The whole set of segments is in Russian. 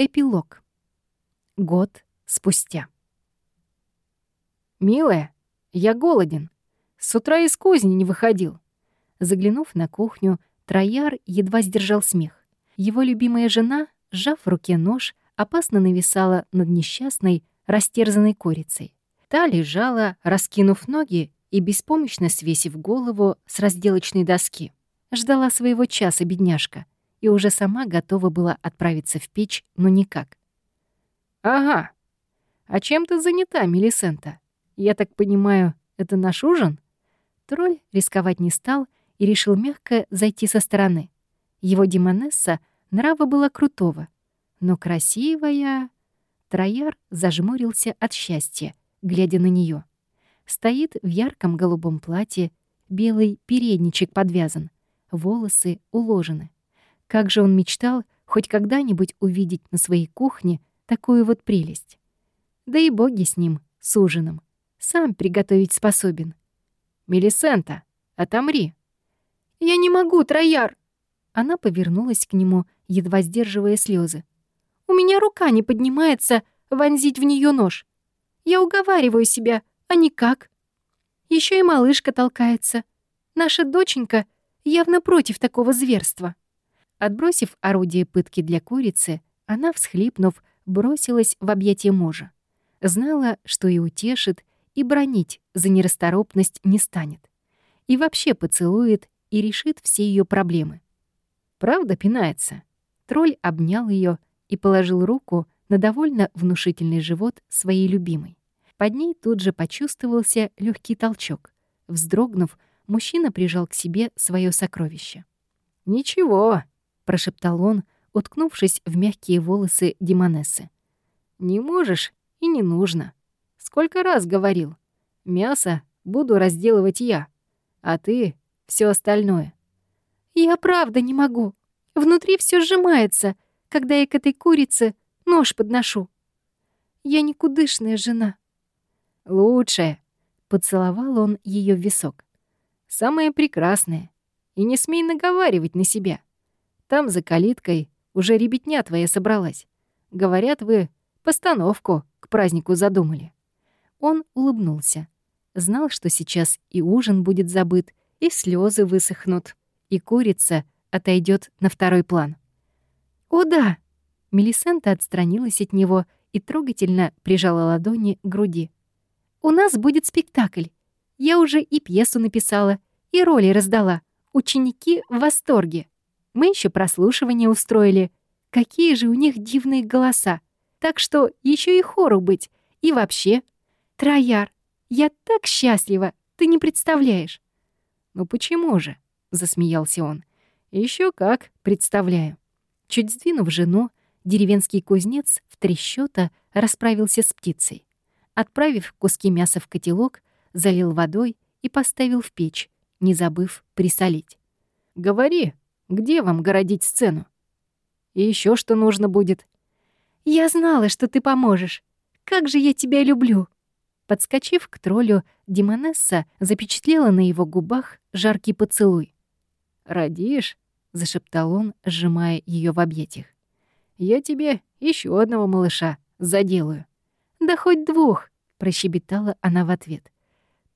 Эпилог. Год спустя. «Милая, я голоден. С утра из кузни не выходил». Заглянув на кухню, Трояр едва сдержал смех. Его любимая жена, сжав в руке нож, опасно нависала над несчастной, растерзанной курицей. Та лежала, раскинув ноги и беспомощно свесив голову с разделочной доски. Ждала своего часа бедняжка и уже сама готова была отправиться в печь, но никак. «Ага. А чем ты занята, Мелисента? Я так понимаю, это наш ужин?» Тролль рисковать не стал и решил мягко зайти со стороны. Его демонесса нрава была крутого, но красивая... Трояр зажмурился от счастья, глядя на нее. Стоит в ярком голубом платье, белый передничек подвязан, волосы уложены. Как же он мечтал хоть когда-нибудь увидеть на своей кухне такую вот прелесть. Да и боги с ним, с ужином. Сам приготовить способен. «Мелисента, отомри!» «Я не могу, Трояр!» Она повернулась к нему, едва сдерживая слезы. «У меня рука не поднимается вонзить в нее нож. Я уговариваю себя, а никак. Еще и малышка толкается. Наша доченька явно против такого зверства». Отбросив орудие пытки для курицы, она, всхлипнув, бросилась в объятия мужа. Знала, что и утешит, и бронить за нерасторопность не станет. И вообще поцелует и решит все ее проблемы. Правда пинается? Тролль обнял ее и положил руку на довольно внушительный живот своей любимой. Под ней тут же почувствовался легкий толчок. Вздрогнув, мужчина прижал к себе свое сокровище. «Ничего», — прошептал он, уткнувшись в мягкие волосы Демонессы. «Не можешь и не нужно. Сколько раз говорил. Мясо буду разделывать я, а ты — все остальное». «Я правда не могу. Внутри все сжимается, когда я к этой курице нож подношу. Я никудышная жена». «Лучшая», — поцеловал он ее в висок. «Самое прекрасное. И не смей наговаривать на себя. Там за калиткой уже ребятня твоя собралась. Говорят, вы постановку к празднику задумали». Он улыбнулся. Знал, что сейчас и ужин будет забыт, и слезы высохнут, и курица отойдет на второй план. «О да!» Мелисента отстранилась от него и трогательно прижала ладони к груди. «У нас будет спектакль. Я уже и пьесу написала, и роли раздала. Ученики в восторге. Мы еще прослушивание устроили. Какие же у них дивные голоса. Так что еще и хору быть. И вообще. Трояр, я так счастлива, ты не представляешь. «Ну почему же?» — засмеялся он. Еще как, представляю». Чуть сдвинув жену, деревенский кузнец в три счета расправился с птицей. Отправив куски мяса в котелок, залил водой и поставил в печь, не забыв присолить. «Говори, где вам городить сцену? И еще что нужно будет?» «Я знала, что ты поможешь. Как же я тебя люблю!» Подскочив к троллю, Демонесса запечатлела на его губах жаркий поцелуй. «Родишь?» — зашептал он, сжимая ее в объятиях. «Я тебе еще одного малыша заделаю». «Да хоть двух!» — прощебетала она в ответ.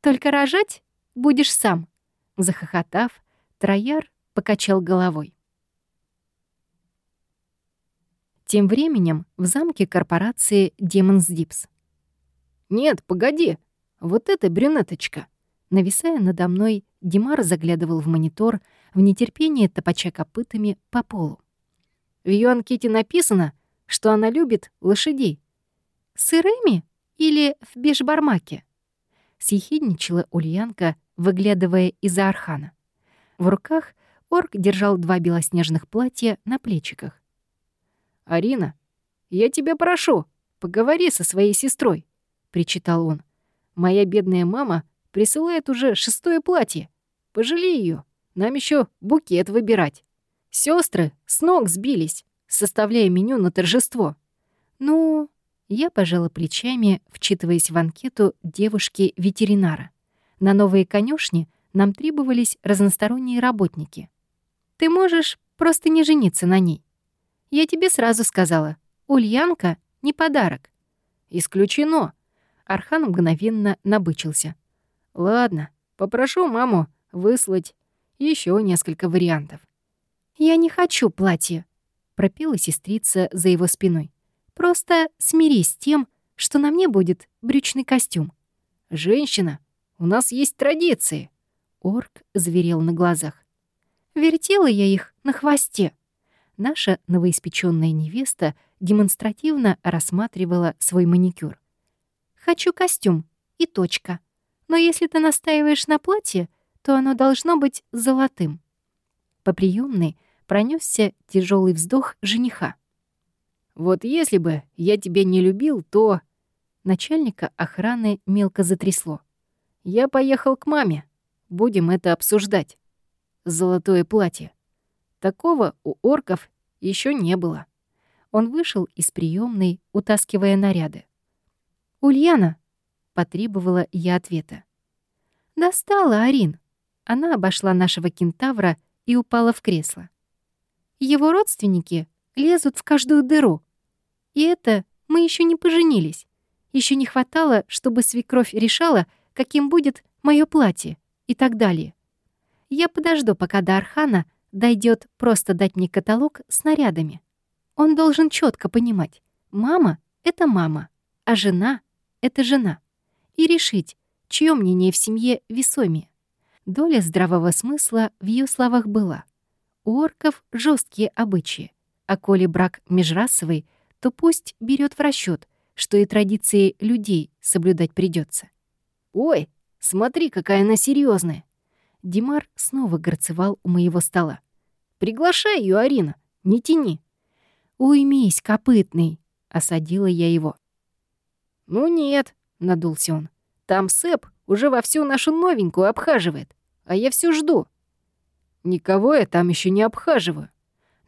«Только рожать будешь сам». Захохотав, Трояр покачал головой. Тем временем в замке корпорации Demons Dips. «Нет, погоди, вот эта брюнеточка!» Нависая надо мной, Димар заглядывал в монитор, в нетерпении топача копытами по полу. В ее анкете написано, что она любит лошадей. «Сырыми или в бешбармаке?» Съехидничала Ульянка, выглядывая из-за архана. В руках Орк держал два белоснежных платья на плечиках. «Арина, я тебя прошу, поговори со своей сестрой», — причитал он. «Моя бедная мама присылает уже шестое платье. Пожалей ее, нам еще букет выбирать. Сестры с ног сбились, составляя меню на торжество». «Ну...» Я пожала плечами, вчитываясь в анкету девушки-ветеринара. На новые конюшни нам требовались разносторонние работники. Ты можешь просто не жениться на ней. Я тебе сразу сказала, Ульянка не подарок. Исключено. Архан мгновенно набычился. Ладно, попрошу маму выслать еще несколько вариантов. Я не хочу платье, пропела сестрица за его спиной. Просто смирись с тем, что на мне будет брючный костюм. Женщина, у нас есть традиции. Орк зверел на глазах. Вертела я их на хвосте. Наша новоиспечённая невеста демонстративно рассматривала свой маникюр. «Хочу костюм. И точка. Но если ты настаиваешь на платье, то оно должно быть золотым». По приёмной пронёсся тяжелый вздох жениха. «Вот если бы я тебя не любил, то...» Начальника охраны мелко затрясло. «Я поехал к маме. Будем это обсуждать. Золотое платье. Такого у орков еще не было». Он вышел из приемной, утаскивая наряды. «Ульяна!» — потребовала я ответа. «Достала, Арин!» Она обошла нашего кентавра и упала в кресло. «Его родственники лезут в каждую дыру. И это мы еще не поженились. Еще не хватало, чтобы свекровь решала, каким будет мое платье и так далее. Я подожду, пока до Архана дойдет просто дать мне каталог с нарядами. Он должен четко понимать, мама — это мама, а жена — это жена. И решить, чье мнение в семье весомее. Доля здравого смысла в ее словах была. У орков жесткие обычаи, а коли брак межрасовый, то пусть берет в расчет, что и традиции людей соблюдать придется. «Ой, смотри, какая она серьезная! Димар снова горцевал у моего стола. «Приглашай ее, Арина, не тяни!» «Уймись, копытный!» — осадила я его. «Ну нет», — надулся он. «Там Сэп уже вовсю нашу новенькую обхаживает, а я все жду». «Никого я там еще не обхаживаю».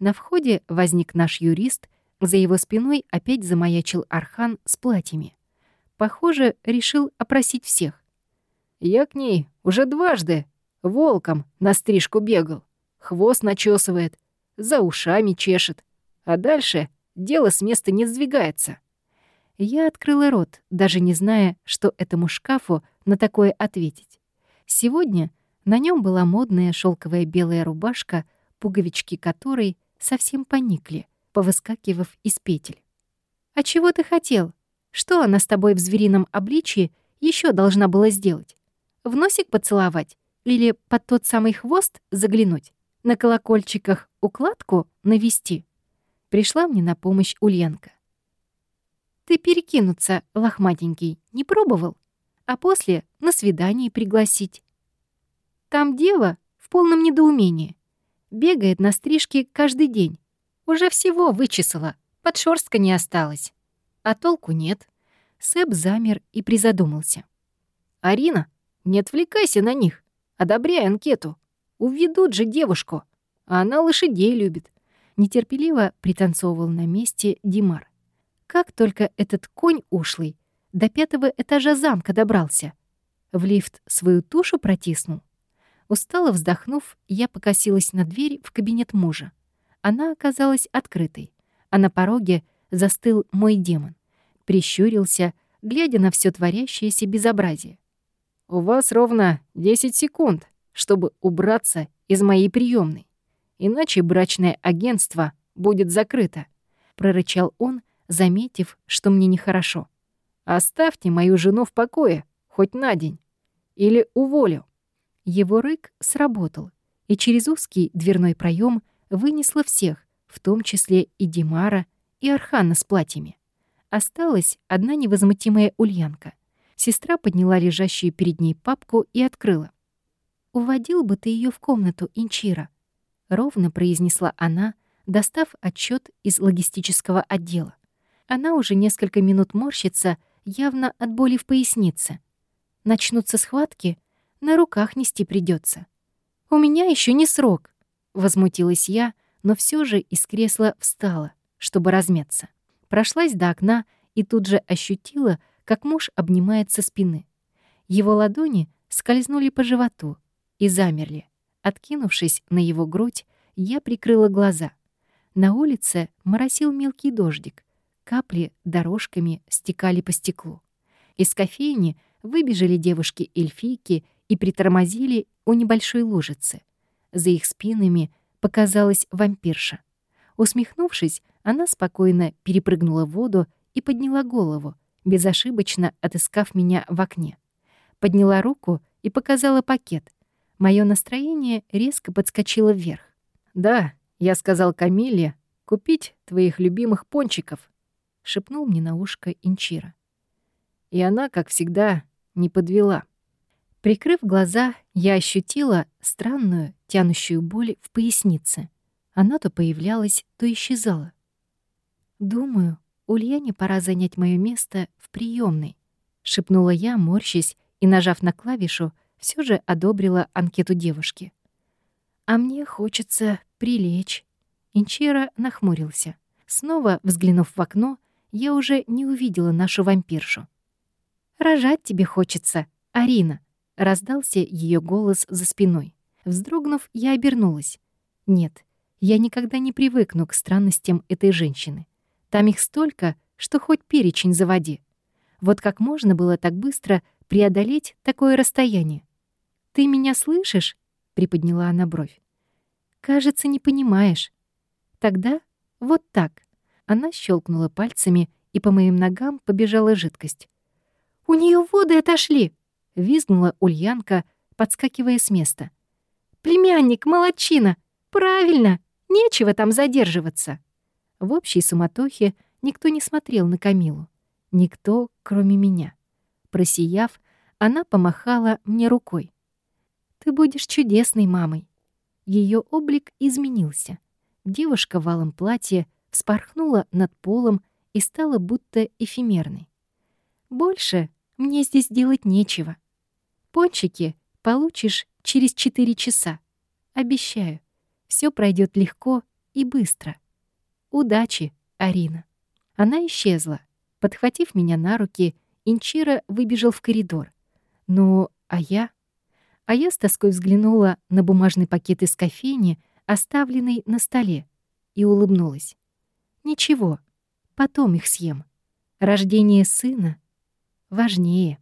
На входе возник наш юрист, за его спиной опять замаячил Архан с платьями. Похоже, решил опросить всех. «Я к ней уже дважды волком на стрижку бегал, хвост начесывает, за ушами чешет. А дальше дело с места не сдвигается. Я открыла рот, даже не зная, что этому шкафу на такое ответить. Сегодня на нем была модная шелковая белая рубашка, пуговички которой совсем поникли, повыскакивав из петель. «А чего ты хотел? Что она с тобой в зверином обличье еще должна была сделать? В носик поцеловать? Или под тот самый хвост заглянуть? На колокольчиках укладку навести?» Пришла мне на помощь Ульянка. «Ты перекинуться, лохматенький, не пробовал? А после на свидание пригласить. Там дева в полном недоумении. Бегает на стрижке каждый день. Уже всего вычесала, под шорстка не осталось. А толку нет». Сэп замер и призадумался. «Арина, не отвлекайся на них. Одобряй анкету. Уведут же девушку. А она лошадей любит нетерпеливо пританцовывал на месте Димар. Как только этот конь ушлый до пятого этажа замка добрался. В лифт свою тушу протиснул. Устало вздохнув, я покосилась на дверь в кабинет мужа. Она оказалась открытой, а на пороге застыл мой демон. Прищурился, глядя на все творящееся безобразие. «У вас ровно 10 секунд, чтобы убраться из моей приемной иначе брачное агентство будет закрыто», — прорычал он, заметив, что мне нехорошо. «Оставьте мою жену в покое, хоть на день. Или уволю». Его рык сработал, и через узкий дверной проем вынесло всех, в том числе и Димара, и Архана с платьями. Осталась одна невозмутимая Ульянка. Сестра подняла лежащую перед ней папку и открыла. «Уводил бы ты ее в комнату, Инчира», — ровно произнесла она, достав отчет из логистического отдела. Она уже несколько минут морщится, явно от боли в пояснице. Начнутся схватки, на руках нести придется. «У меня еще не срок», — возмутилась я, но все же из кресла встала, чтобы размяться. Прошлась до окна и тут же ощутила, как муж обнимает со спины. Его ладони скользнули по животу и замерли. Откинувшись на его грудь, я прикрыла глаза. На улице моросил мелкий дождик. Капли дорожками стекали по стеклу. Из кофейни выбежали девушки-эльфийки и притормозили у небольшой лужицы. За их спинами показалась вампирша. Усмехнувшись, она спокойно перепрыгнула в воду и подняла голову, безошибочно отыскав меня в окне. Подняла руку и показала пакет. Моё настроение резко подскочило вверх. «Да, я сказал Камиле купить твоих любимых пончиков», — шепнул мне на ушко Инчира. И она, как всегда, не подвела. Прикрыв глаза, я ощутила странную, тянущую боль в пояснице. Она то появлялась, то исчезала. «Думаю, Ульяне пора занять мое место в приемной, шепнула я, морщась, и, нажав на клавишу, все же одобрила анкету девушки. «А мне хочется прилечь». Инчера нахмурился. Снова взглянув в окно, я уже не увидела нашу вампиршу. «Рожать тебе хочется, Арина», — раздался ее голос за спиной. Вздрогнув, я обернулась. Нет, я никогда не привыкну к странностям этой женщины. Там их столько, что хоть перечень заводи. Вот как можно было так быстро преодолеть такое расстояние? «Ты меня слышишь?» — приподняла она бровь. «Кажется, не понимаешь. Тогда вот так». Она щелкнула пальцами, и по моим ногам побежала жидкость. «У нее воды отошли!» — визгнула Ульянка, подскакивая с места. «Племянник, молодчина! Правильно! Нечего там задерживаться!» В общей суматохе никто не смотрел на Камилу. Никто, кроме меня. Просияв, она помахала мне рукой. «Ты будешь чудесной мамой». Ее облик изменился. Девушка в алом платье вспорхнула над полом и стала будто эфемерной. «Больше мне здесь делать нечего. Пончики получишь через четыре часа. Обещаю, все пройдет легко и быстро. Удачи, Арина». Она исчезла. Подхватив меня на руки, Инчира выбежал в коридор. Ну, а я? А я с тоской взглянула на бумажный пакет из кофейни, оставленный на столе, и улыбнулась. Ничего, потом их съем. Рождение сына важнее.